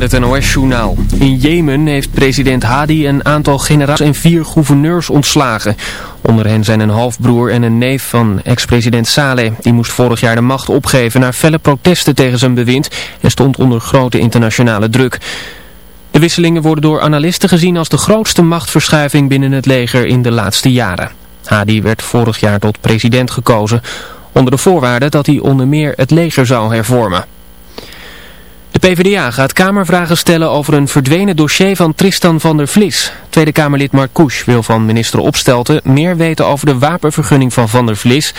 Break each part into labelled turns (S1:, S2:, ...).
S1: Met het NOS-journaal. In Jemen heeft president Hadi een aantal generaals en vier gouverneurs ontslagen. Onder hen zijn een halfbroer en een neef van ex-president Saleh. Die moest vorig jaar de macht opgeven na felle protesten tegen zijn bewind en stond onder grote internationale druk. De wisselingen worden door analisten gezien als de grootste machtsverschuiving binnen het leger in de laatste jaren. Hadi werd vorig jaar tot president gekozen onder de voorwaarde dat hij onder meer het leger zou hervormen. De PvdA gaat Kamervragen stellen over een verdwenen dossier van Tristan van der Vlis. Tweede Kamerlid Marcouch wil van minister Opstelten meer weten over de wapenvergunning van van der Vlis...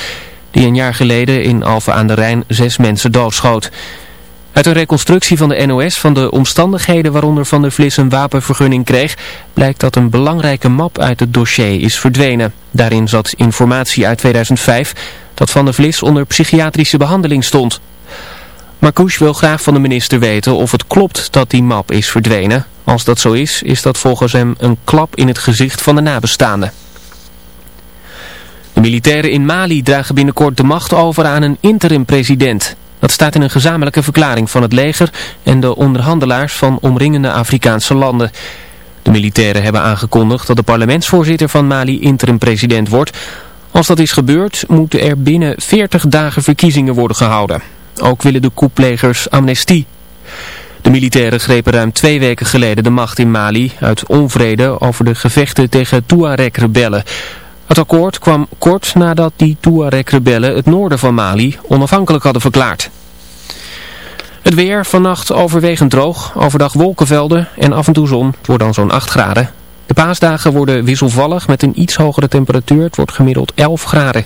S1: die een jaar geleden in Alphen aan de Rijn zes mensen doodschoot. Uit een reconstructie van de NOS van de omstandigheden waaronder Van der Vlis een wapenvergunning kreeg, blijkt dat een belangrijke map uit het dossier is verdwenen. Daarin zat informatie uit 2005 dat Van der Vlis onder psychiatrische behandeling stond. Marcouch wil graag van de minister weten of het klopt dat die map is verdwenen. Als dat zo is, is dat volgens hem een klap in het gezicht van de nabestaanden. De militairen in Mali dragen binnenkort de macht over aan een interim-president. Dat staat in een gezamenlijke verklaring van het leger en de onderhandelaars van omringende Afrikaanse landen. De militairen hebben aangekondigd dat de parlementsvoorzitter van Mali interim-president wordt. Als dat is gebeurd, moeten er binnen 40 dagen verkiezingen worden gehouden. Ook willen de koeplegers amnestie. De militairen grepen ruim twee weken geleden de macht in Mali uit onvrede over de gevechten tegen Tuareg-rebellen. Het akkoord kwam kort nadat die Tuareg-rebellen het noorden van Mali onafhankelijk hadden verklaard. Het weer vannacht overwegend droog, overdag wolkenvelden en af en toe zon. Wordt dan zo'n 8 graden. De paasdagen worden wisselvallig met een iets hogere temperatuur. Het wordt gemiddeld 11 graden.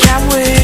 S2: can't wait.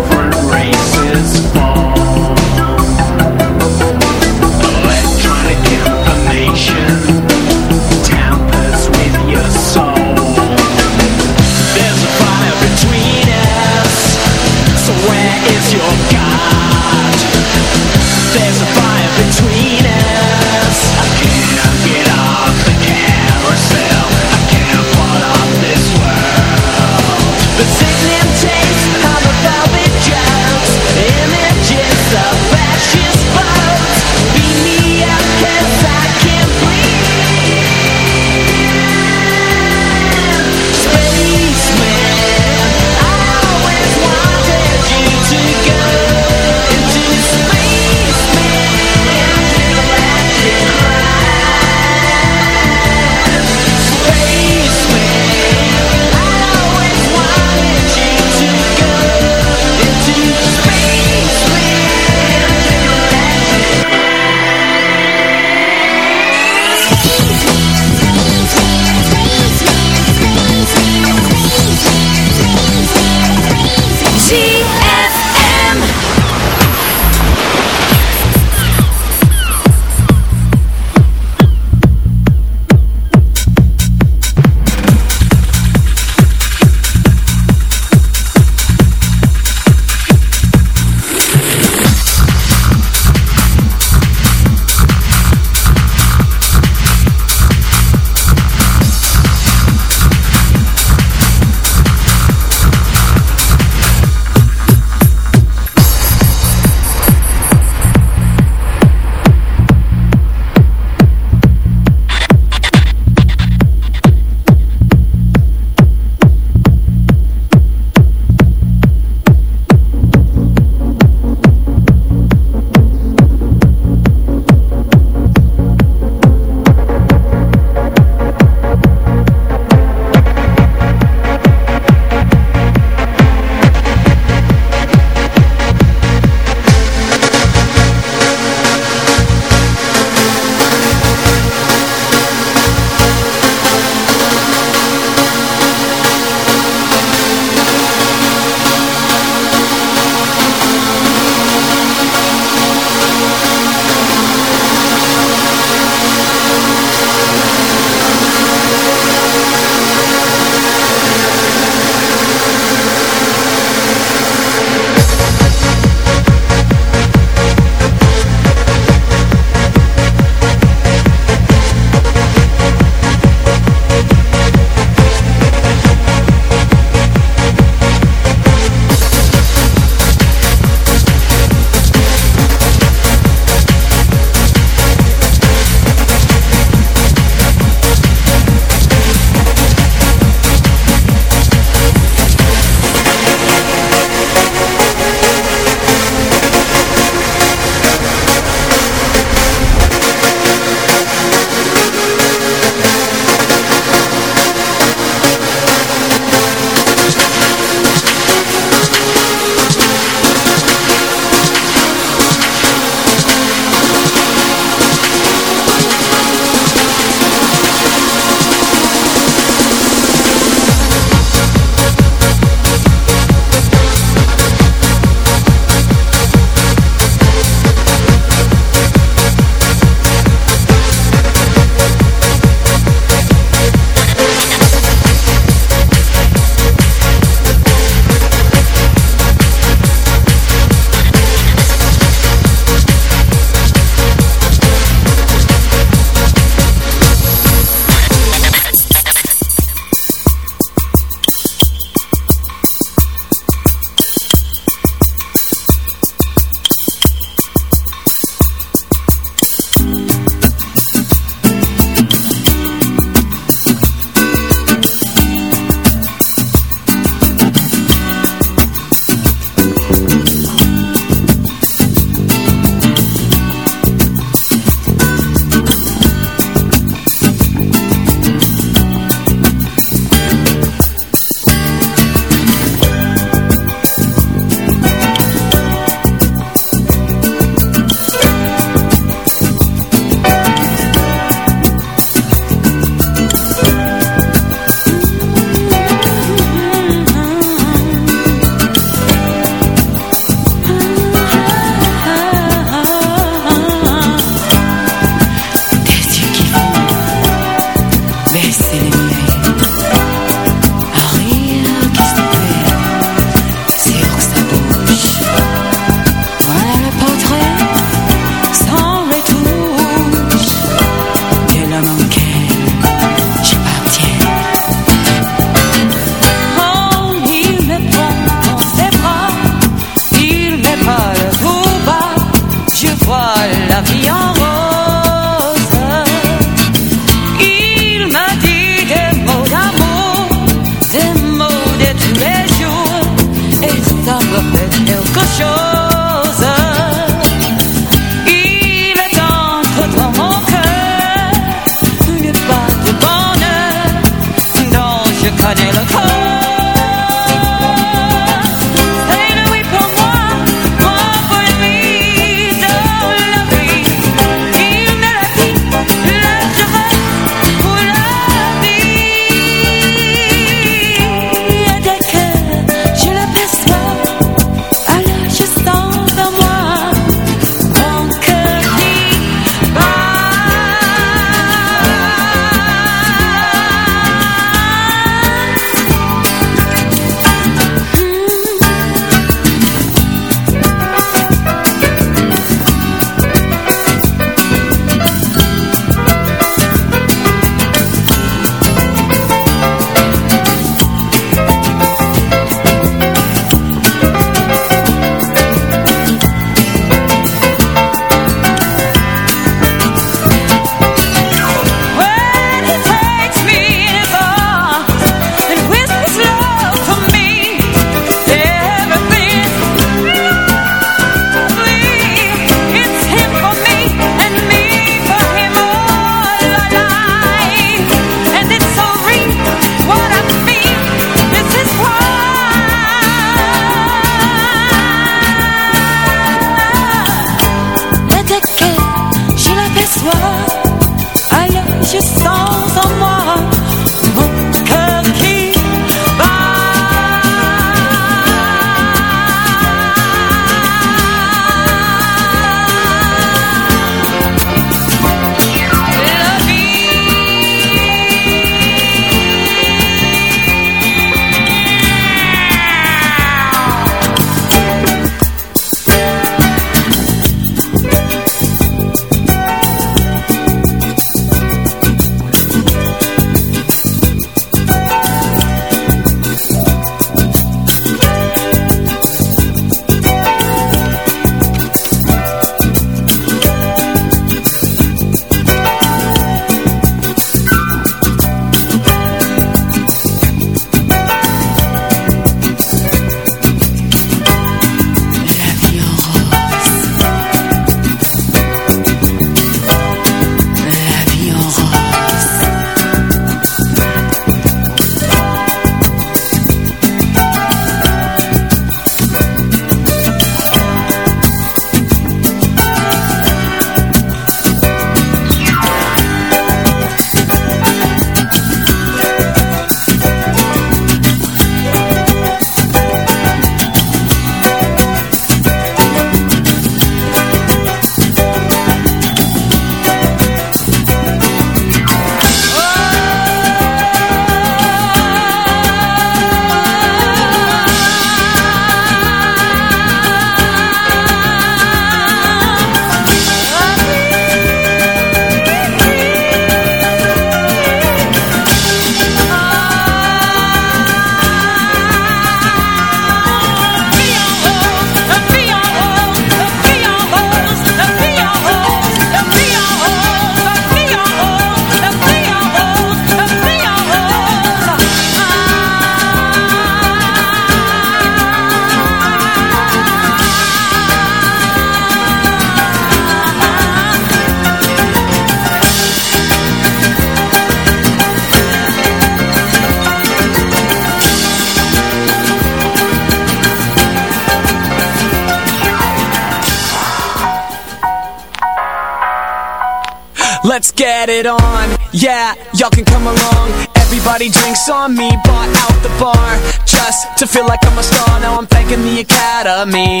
S3: had it on. Yeah, y'all can come along. Everybody drinks on me Bought out the bar Just to feel like I'm a star. Now I'm thanking the Academy.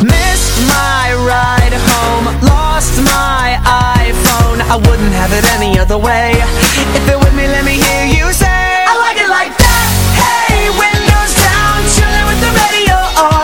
S3: Missed my ride home Lost my iPhone. I wouldn't have it any other way. If you're with me, let me hear you say I like it like that. Hey, windows down Chilling with the radio on.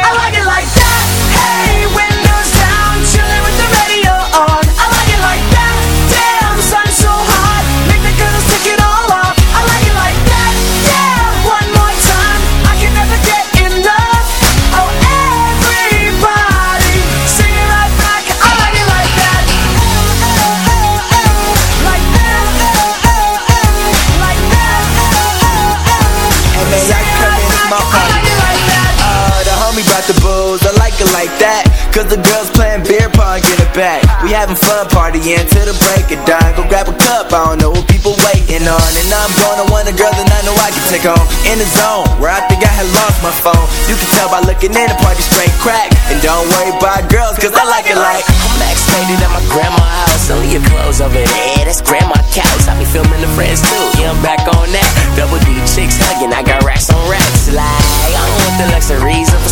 S4: Having fun partying till the break of dawn. Go grab a cup, I don't know what people waiting on. And I'm gonna want a girl that I know I can take home. In the zone, where I think I had lost my phone. You can tell by looking in the party straight crack. And don't worry about girls, cause I like it like.
S5: I'm vaccinated at my grandma's house. Only your clothes over there, that's grandma couch. I be filming the friends too. Yeah, I'm back